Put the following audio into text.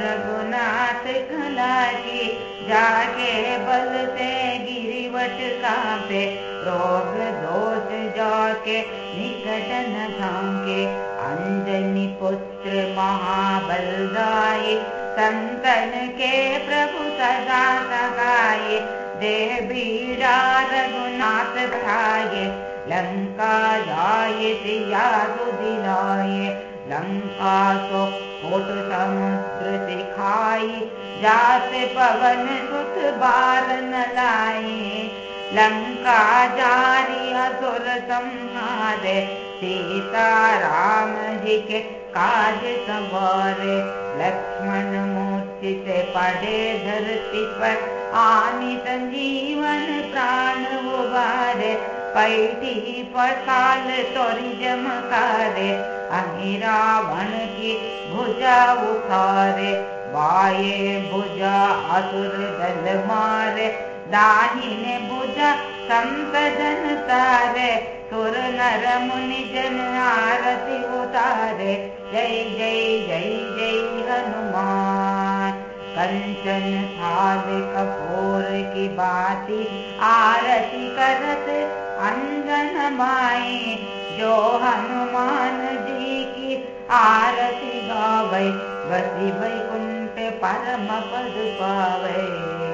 रघुनाथ कलाकी जाके बल से गिरिवट कांपे। रोग दोष जाके निकट न झांके अंजनी पुत्र महाबलदाई संतन के प्रभु सदा बीड़ा रघुनाथ भाये सिया दिलाये दिखाई जात पवन संहारे सीता राम जी के काज संवारे। लक्ष्मण मूर्ति से पड़े धरती पर आनी संजीवन प्राण उबारे भुजा दल मारे दाहिने भुजा संत जन तारे सुर नर मुनि जन आरती उतारे जय जय जय जय हनुमान कंचन थाल कपूर की बाती आरती करत अंजन माए जो हनुमान जी की आरती गावे बसी वैकुंठ परम पद पावे